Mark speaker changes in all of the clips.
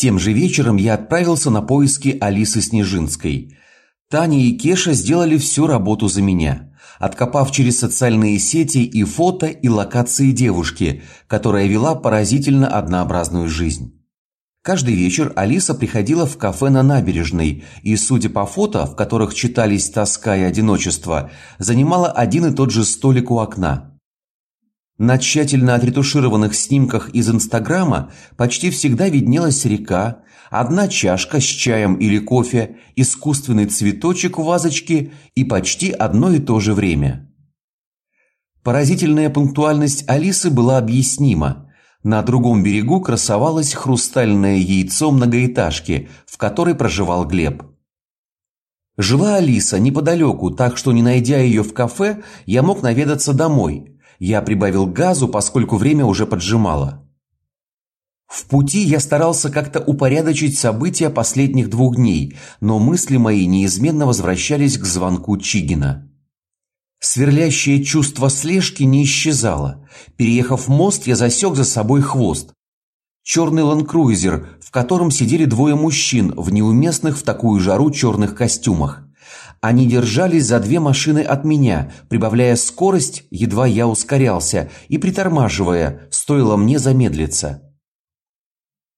Speaker 1: Тем же вечером я отправился на поиски Алисы Снежинской. Таня и Кеша сделали всю работу за меня, откопав через социальные сети и фото, и локации девушки, которая вела поразительно однообразную жизнь. Каждый вечер Алиса приходила в кафе на набережной и, судя по фото, в которых читались тоска и одиночество, занимала один и тот же столик у окна. На тщательно отретушированных снимках из Инстаграма почти всегда виднелась река, одна чашка с чаем или кофе, искусственный цветочек в вазочке и почти одно и то же время. Поразительная пунктуальность Алисы была объяснима. На другом берегу красовалось хрустальное яйцо многоэтажки, в которой проживал Глеб. Жила Алиса неподалеку, так что не найдя ее в кафе, я мог наведаться домой. Я прибавил газу, поскольку время уже поджимало. В пути я старался как-то упорядочить события последних двух дней, но мысли мои неизменно возвращались к звонку Чигина. Сверлящее чувство слежки не исчезало. Переехав мост, я засек за собой хвост. Черный ланкрузер, в котором сидели двое мужчин в неуместных в такую жару черных костюмах. Они держались за две машины от меня, прибавляя скорость, едва я ускорялся, и притормаживая, стоило мне замедлиться.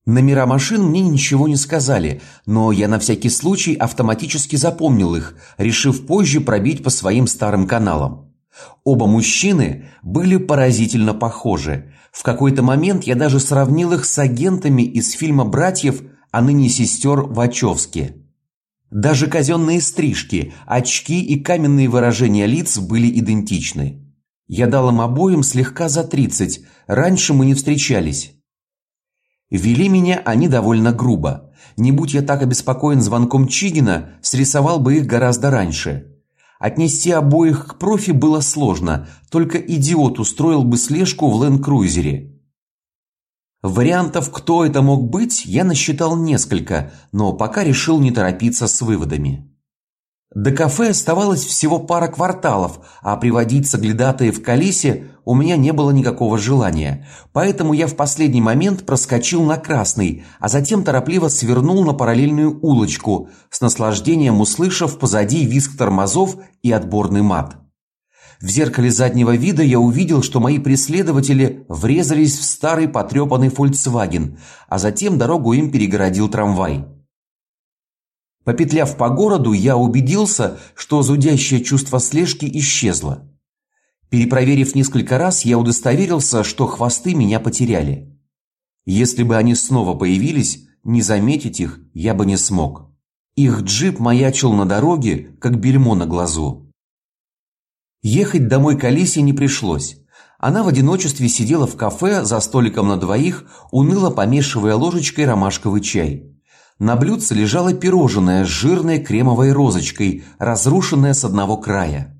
Speaker 1: Номера машин мне ничего не сказали, но я на всякий случай автоматически запомнил их, решив позже пробить по своим старым каналам. Оба мужчины были поразительно похожи. В какой-то момент я даже сравнил их с агентами из фильма Братьев, а ныне сестер Вачовски. Даже казенные стрижки, очки и каменные выражения лиц были идентичны. Я дал им обоим слегка за тридцать. Раньше мы не встречались. Вели меня они довольно грубо. Не будь я так обеспокоен звонком Чигина, срисовал бы их гораздо раньше. Отнести обоих к профи было сложно, только идиот устроил бы слежку в ленд-крузере. Вариантов, кто это мог быть, я насчитал несколько, но пока решил не торопиться с выводами. До кафе оставалось всего пара кварталов, а приводить соглядатаев в колесе у меня не было никакого желания. Поэтому я в последний момент проскочил на красный, а затем торопливо свернул на параллельную улочку, с наслаждением услышав позади визг тормозов и отборный мат. В зеркале заднего вида я увидел, что мои преследователи врезались в старый потрепанный Volkswagen, а затем дорогу им перегородил трамвай. Попетляв по городу, я убедился, что зудящее чувство слежки исчезло. Перепроверив несколько раз, я удостоверился, что хвосты меня потеряли. Если бы они снова появились, не заметить их я бы не смог. Их джип маячил на дороге, как бельмо на глазу. Ехать домой к Алисе не пришлось. Она в одиночестве сидела в кафе за столиком на двоих, уныло помешивая ложечкой ромашковый чай. На блюдце лежало пирожное с жирной кремовой розочкой, разрушенное с одного края.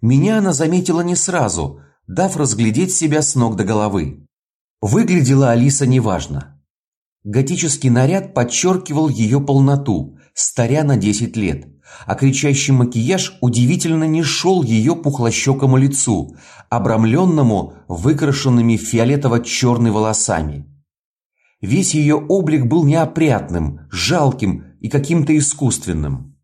Speaker 1: Меня она заметила не сразу, дав разглядеть себя с ног до головы. Выглядела Алиса неважно. Готический наряд подчеркивал ее полноту, старя на 10 лет, а кричащий макияж удивительно не шел ее пухлощекому лицу, обрамленному выкрашенными фиолетово черными волосами. Весь ее облик был неопрятным, жалким и каким-то искусственным.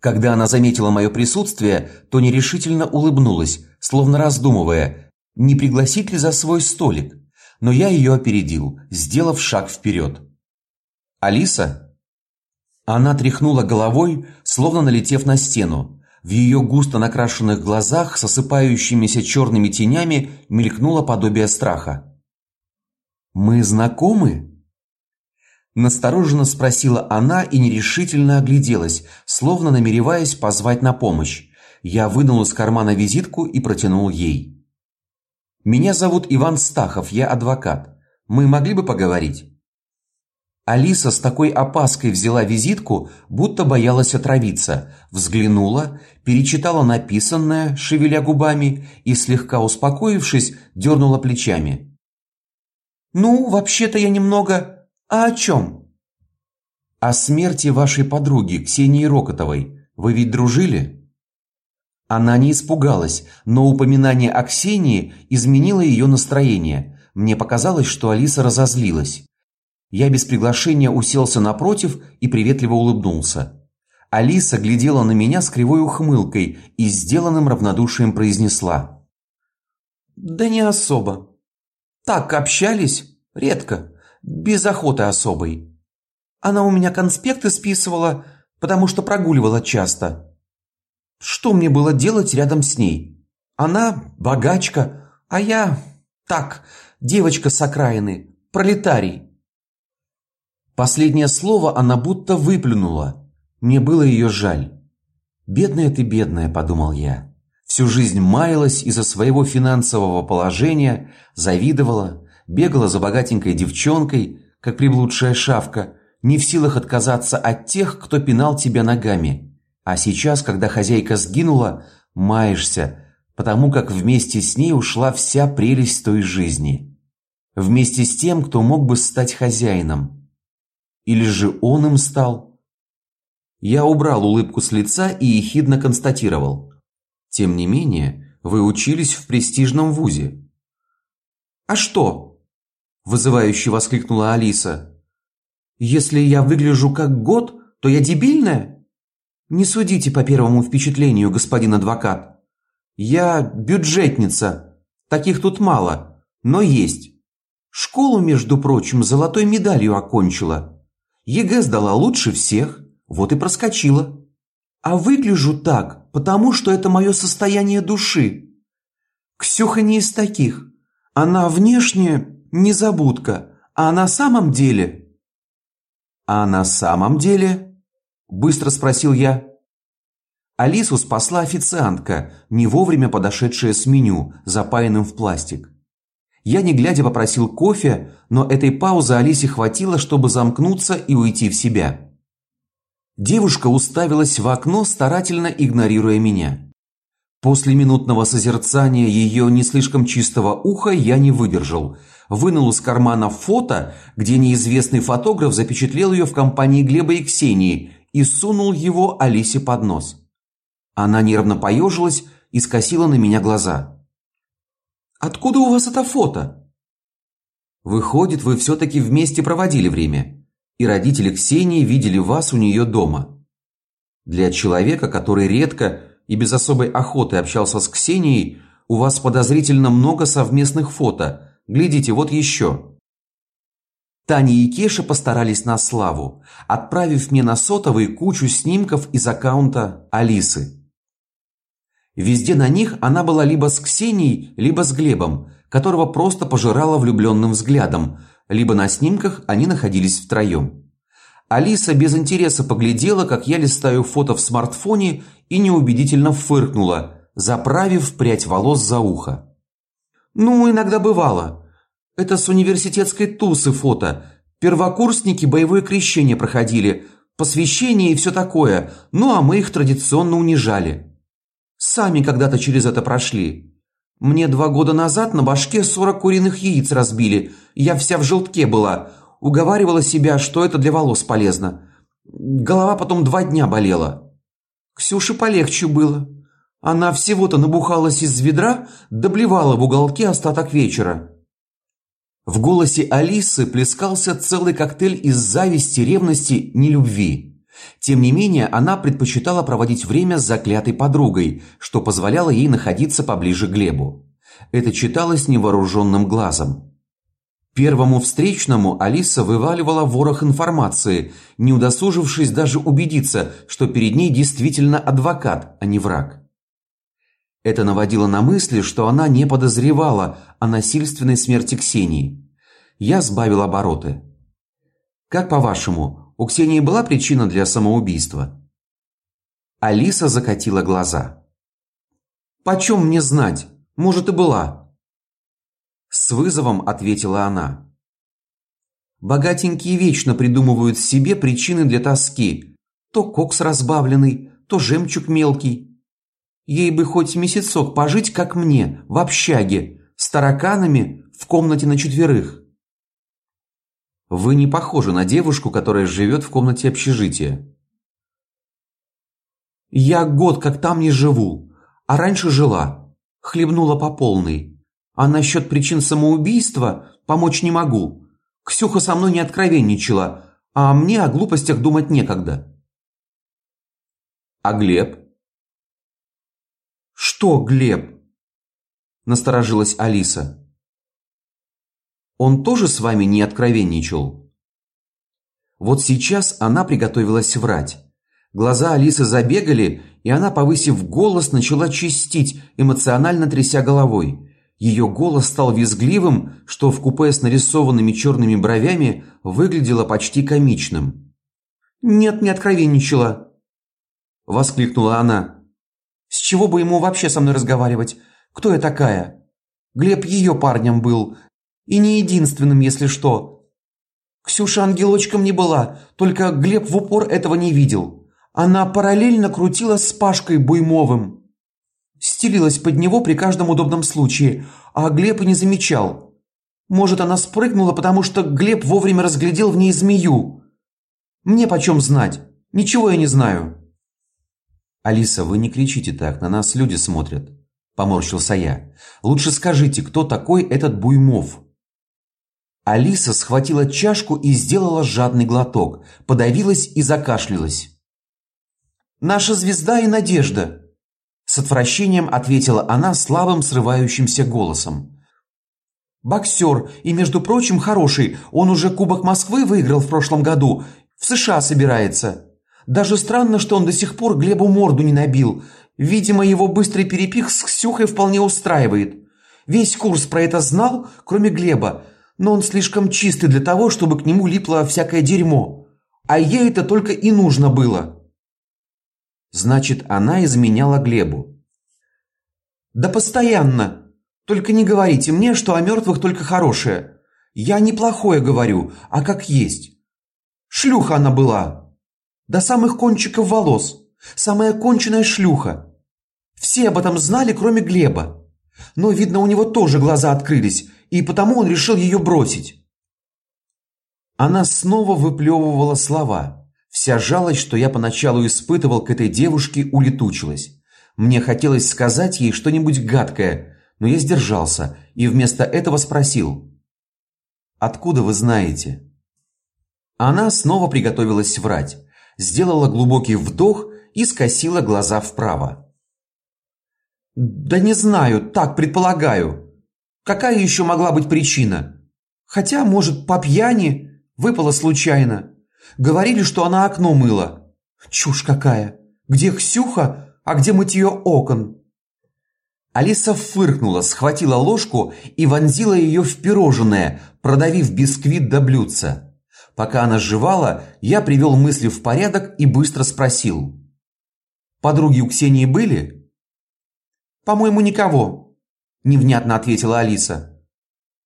Speaker 1: Когда она заметила мое присутствие, то нерешительно улыбнулась, словно раздумывая, не пригласить ли за свой столик. Но я ее опередил, сделав шаг вперед. Алиса? Она тряхнула головой, словно налетев на стену. В ее густо накрашенных глазах с осыпающимися черными тенями мелькнуло подобие страха. Мы знакомы? Настороженно спросила она и нерешительно огляделась, словно намереваясь позвать на помощь. Я вынул из кармана визитку и протянул ей. Меня зовут Иван Стахов, я адвокат. Мы могли бы поговорить? Алиса с такой опаской взяла визитку, будто боялась отравиться, взглянула, перечитала написанное, шевеля губами и слегка успокоившись, дернула плечами. Ну, вообще-то я немного... А о чем?» «О смерти вашей подруги, Ксении Рокотовой. Вы ведь дружили?» Она не испугалась, но упоминание о Ксении изменило ее настроение. Мне показалось, что Алиса разозлилась. Я без приглашения уселся напротив и приветливо улыбнулся. Алиса глядела на меня с кривой ухмылкой и сделанным равнодушием произнесла: "Да не особо. Так общались редко, без охоты особой. Она у меня конспекты списывала, потому что прогуливала часто. Что мне было делать рядом с ней? Она богачка, а я так, девочка с окраины, пролетарий. Последнее слово она будто выплюнула. Мне было ее жаль. Бедная ты, бедная, подумал я. Всю жизнь маялась из-за своего финансового положения, завидовала, бегала за богатенькой девчонкой, как приблудшая шавка, не в силах отказаться от тех, кто пинал тебя ногами. А сейчас, когда хозяйка сгинула, маешься, потому как вместе с ней ушла вся прелесть той жизни. Вместе с тем, кто мог бы стать хозяином. Или же он им стал? Я убрал улыбку с лица и ехидно констатировал: "Тем не менее, вы учились в престижном вузе". "А что?" вызывающе воскликнула Алиса. "Если я выгляжу как год, то я дебильная? Не судите по первому впечатлению, господин адвокат. Я бюджетница. Таких тут мало, но есть. Школу, между прочим, золотой медалью окончила. ЕГЭ сдала лучше всех, вот и проскочила. А выгляжу так, потому что это мое состояние души. Ксюха не из таких. Она внешне незабудка, а на самом деле... А на самом деле? Быстро спросил я. Алису спасла официантка, не вовремя подошедшая с меню, запаянным в пластик. Я не глядя попросил кофе, но этой паузы Алисе хватило, чтобы замкнуться и уйти в себя. Девушка уставилась в окно, старательно игнорируя меня. После минутного созерцания ее не слишком чистого уха я не выдержал. Вынул из кармана фото, где неизвестный фотограф запечатлел ее в компании Глеба и Ксении, и сунул его Алисе под нос. Она нервно поежилась и скосила на меня глаза. Откуда у вас это фото? Выходит, вы все таки вместе проводили время, и родители Ксении видели вас у нее дома. Для человека, который редко и без особой охоты общался с Ксенией, у вас подозрительно много совместных фото. Глядите, вот еще. Таня и Кеша постарались на славу, отправив мне на сотовый кучу снимков из аккаунта Алисы. Везде на них она была либо с Ксенией, либо с Глебом, которого просто пожирала влюбленным взглядом, либо на снимках они находились втроем. Алиса без интереса поглядела, как я листаю фото в смартфоне и неубедительно фыркнула, заправив прядь волос за ухо. Ну, иногда бывало. Это с университетской тусы фото. Первокурсники боевое крещение проходили, посвящение и все такое. Ну, а мы их традиционно унижали. Сами когда-то через это прошли. Мне два года назад на башке сорок куриных яиц разбили. Я вся в желтке была. Уговаривала себя, что это для волос полезно. Голова потом два дня болела. Ксюше полегче было. Она всего-то набухалась из ведра, доблевала в уголке остаток вечера. В голосе Алисы плескался целый коктейль из зависти, ревности, нелюбви. Тем не менее, она предпочитала проводить время с заклятой подругой, что позволяло ей находиться поближе к Глебу. Это читалось невооруженным глазом. Первому встречному Алиса вываливала ворох информации, не удосужившись даже убедиться, что перед ней действительно адвокат, а не враг. Это наводило на мысли, что она не подозревала о насильственной смерти Ксении. Я сбавил обороты. Как по-вашему, у Ксении была причина для самоубийства? Алиса закатила глаза. Почем мне знать? Может и была. С вызовом ответила она. Богатенькие вечно придумывают себе причины для тоски. То кокс разбавленный, то жемчуг мелкий. Ей бы хоть месяцок пожить, как мне, в общаге, с тараканами в комнате на четверых. Вы не похожи на девушку, которая живет в комнате общежития. Я год как там не живу, а раньше жила. Хлебнула по полной. А насчет причин самоубийства помочь не могу. Ксюха со мной не откровенничала, а мне о глупостях думать некогда. А Глеб? Что, Глеб? Насторожилась Алиса. Он тоже с вами не откровенничал? Вот сейчас она приготовилась врать. Глаза Алисы забегали, и она, повысив голос, начала чистить, эмоционально тряся головой. Ее голос стал визгливым, что в купе с нарисованными черными бровями выглядело почти комичным. "Нет, не откровенничала", воскликнула она. "С чего бы ему вообще со мной разговаривать? Кто я такая? Глеб ее парнем был, и не единственным, если что. Ксюша ангелочком не была, только Глеб в упор этого не видел. Она параллельно крутила с Пашкой Буймовым. Стелилась под него при каждом удобном случае, а Глеб и не замечал. Может, она спрыгнула, потому что Глеб вовремя разглядел в ней змею. Мне почем знать? Ничего я не знаю. Алиса, вы не кричите так, на нас люди смотрят, поморщился я. Лучше скажите, кто такой этот Буймов? Алиса схватила чашку и сделала жадный глоток, подавилась и закашлялась. Наша звезда и надежда, с отвращением ответила она слабым срывающимся голосом. Боксер и, между прочим, хороший. Он уже Кубок Москвы выиграл в прошлом году. В США собирается. Даже странно, что он до сих пор Глебу морду не набил. Видимо, его быстрый перепих с Ксюхой вполне устраивает. Весь курс про это знал, кроме Глеба но он слишком чистый для того, чтобы к нему липло всякое дерьмо. А ей это только и нужно было. Значит, она изменяла Глебу. Да постоянно. Только не говорите мне, что о мертвых только хорошее. Я не плохое говорю, а как есть. Шлюха она была. До самых кончиков волос. Самая конченная шлюха. Все об этом знали, кроме Глеба. Но видно, у него тоже глаза открылись, и потому он решил ее бросить. Она снова выплевывала слова. Вся жалость, что я поначалу испытывал к этой девушке, улетучилась. Мне хотелось сказать ей что-нибудь гадкое, но я сдержался и вместо этого спросил: "Откуда вы знаете?" Она снова приготовилась врать, сделала глубокий вдох и скосила глаза вправо. "Да не знаю, так предполагаю", Какая еще могла быть причина? Хотя, может, по пьяни выпало случайно. Говорили, что она окно мыла. Чушь какая. Где Ксюха, а где мытье окон? Алиса фыркнула, схватила ложку и вонзила ее в пирожное, продавив бисквит до блюдца. Пока она жевала, я привел мысли в порядок и быстро спросил: "Подруги у Ксении были?" "По-моему, никого невнятно ответила Алиса.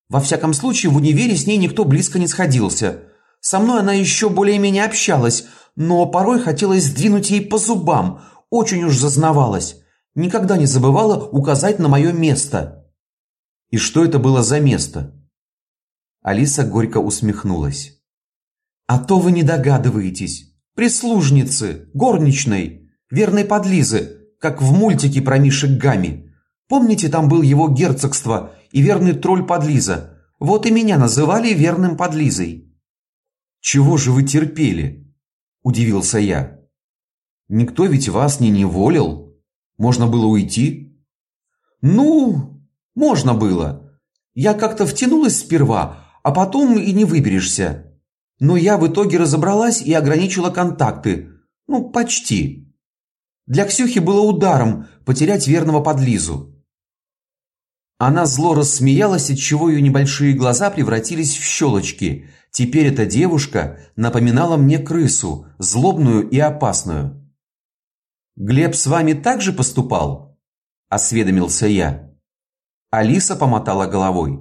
Speaker 1: Во всяком случае, в универе с ней никто близко не сходился. Со мной она еще более-менее общалась, но порой хотелось сдвинуть ей по зубам, очень уж зазнавалась. Никогда не забывала указать на мое место. И что это было за место? Алиса горько усмехнулась. А то вы не догадываетесь. Прислужницы, горничной, верной подлизы, как в мультике про Мишек Гамми. Помните, там был его герцогство и верный тролль Подлиза. Вот и меня называли верным Подлизой. Чего же вы терпели? удивился я. Никто ведь вас не неволил. Можно было уйти? Ну, можно было. Я как-то втянулась сперва, а потом и не выберешься. Но я в итоге разобралась и ограничила контакты. Ну, почти. Для Ксюхи было ударом потерять верного подлизу. Она зло рассмеялась, отчего ее небольшие глаза превратились в щелочки. Теперь эта девушка напоминала мне крысу, злобную и опасную. Глеб с вами также поступал? осведомился я. Алиса помотала головой.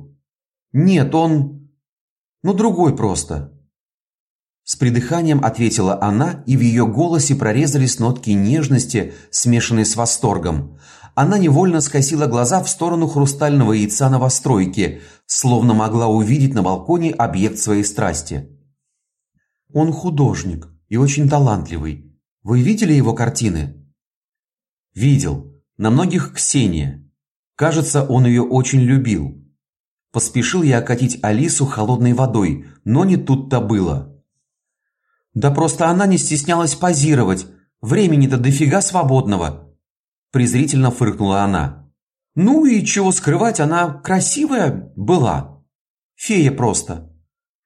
Speaker 1: Нет, он ну другой просто. С придыханием ответила она, и в ее голосе прорезались нотки нежности, смешанные с восторгом она невольно скосила глаза в сторону хрустального яйца новостройки, словно могла увидеть на балконе объект своей страсти. Он художник и очень талантливый. Вы видели его картины? Видел. На многих Ксения. Кажется, он ее очень любил. Поспешил я окатить Алису холодной водой, но не тут-то было. Да просто она не стеснялась позировать. Времени-то дофига свободного, презрительно фыркнула она. Ну и чего скрывать, она красивая была. Фея просто.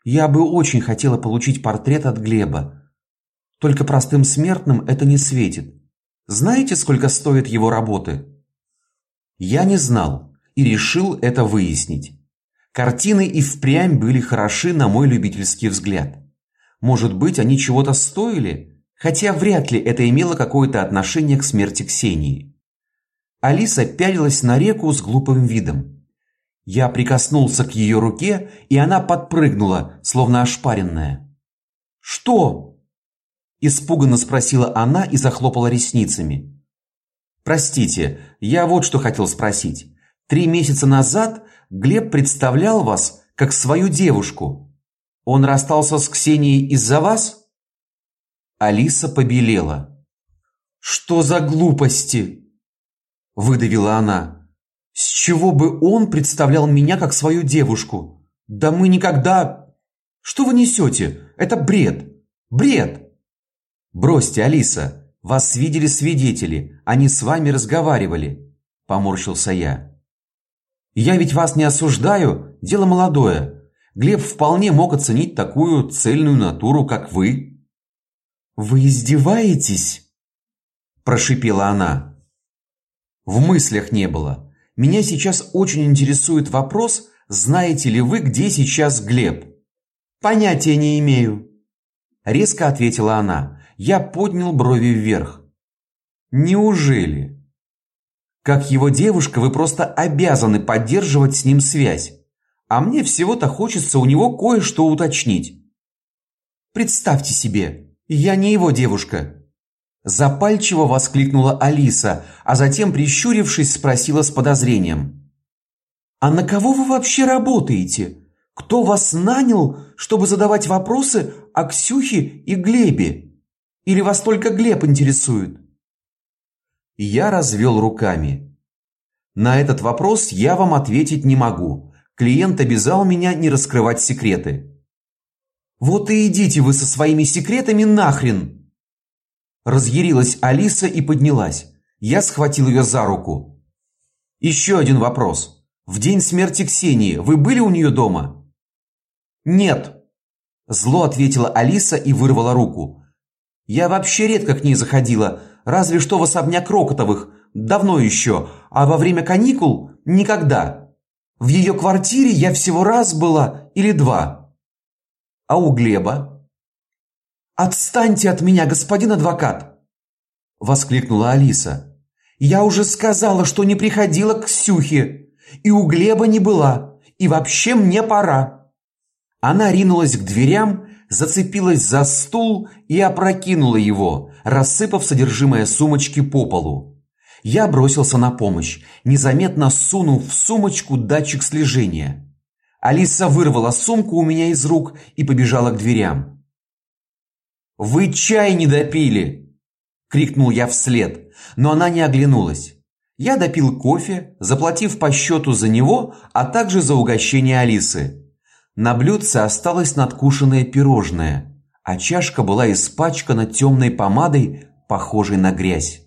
Speaker 1: Я бы очень хотела получить портрет от Глеба. Только простым смертным это не светит. Знаете, сколько стоят его работы? Я не знал и решил это выяснить. Картины и впрямь были хороши на мой любительский взгляд. Может быть, они чего-то стоили, хотя вряд ли это имело какое-то отношение к смерти Ксении. Алиса пялилась на реку с глупым видом. Я прикоснулся к ее руке, и она подпрыгнула, словно ошпаренная. "Что?" испуганно спросила она и захлопала ресницами. Простите, я вот что хотел спросить. Три месяца назад Глеб представлял вас как свою девушку. Он расстался с Ксенией из-за вас? Алиса побелела. Что за глупости? Выдавила она. С чего бы он представлял меня как свою девушку? Да мы никогда Что вы несете? Это бред. Бред. Бросьте, Алиса. Вас видели свидетели, они с вами разговаривали, поморщился я. Я ведь вас не осуждаю, дело молодое. Глеб вполне мог оценить такую цельную натуру, как вы. Вы издеваетесь? прошипела она. В мыслях не было. Меня сейчас очень интересует вопрос, знаете ли вы, где сейчас Глеб? Понятия не имею, резко ответила она. Я поднял брови вверх. Неужели? Как его девушка, вы просто обязаны поддерживать с ним связь а мне всего-то хочется у него кое-что уточнить. Представьте себе, я не его девушка. Запальчиво воскликнула Алиса, а затем, прищурившись, спросила с подозрением: А на кого вы вообще работаете? Кто вас нанял, чтобы задавать вопросы о Ксюхе и Глебе? Или вас только Глеб интересует? Я развел руками. На этот вопрос я вам ответить не могу. Клиент обязал меня не раскрывать секреты. Вот и идите вы со своими секретами нахрен. Разъярилась Алиса и поднялась. Я схватил ее за руку. Еще один вопрос. В день смерти Ксении вы были у нее дома? Нет. Зло ответила Алиса и вырвала руку. Я вообще редко к ней заходила, разве что в особняк Рокотовых, давно еще, а во время каникул никогда. В ее квартире я всего раз была или два. А у Глеба? Отстаньте от меня, господин адвокат, воскликнула Алиса. Я уже сказала, что не приходила к Ксюхе, и у Глеба не была, и вообще мне пора. Она ринулась к дверям, зацепилась за стул и опрокинула его, рассыпав содержимое сумочки по полу. Я бросился на помощь, незаметно сунув в сумочку датчик слежения. Алиса вырвала сумку у меня из рук и побежала к дверям. Вы чай не допили, крикнул я вслед, но она не оглянулась. Я допил кофе, заплатив по счету за него, а также за угощение Алисы. На блюдце осталось надкушенное пирожное, а чашка была испачкана темной помадой, похожей на грязь.